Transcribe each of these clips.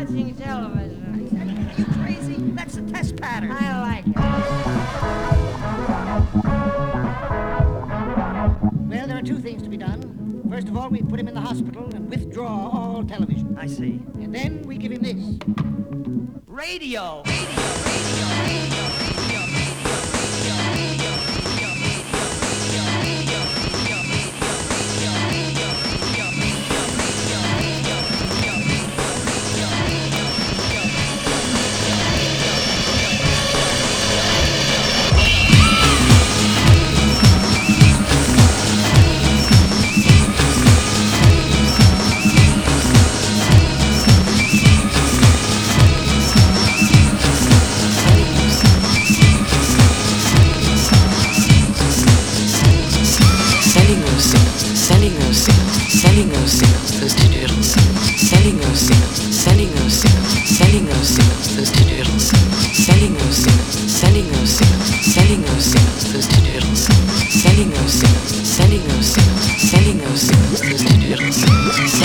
watching television. Are you crazy? That's a test pattern. I like it. Well, there are two things to be done. First of all, we put him in the hospital and withdraw all television. I see. And then we give him this. Radio! Radio! Radio! Radio! radio. Cheers.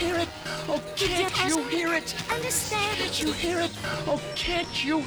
hear it? Oh, can't you hear it? Understand Can't You hear it? Oh, can't you hear it?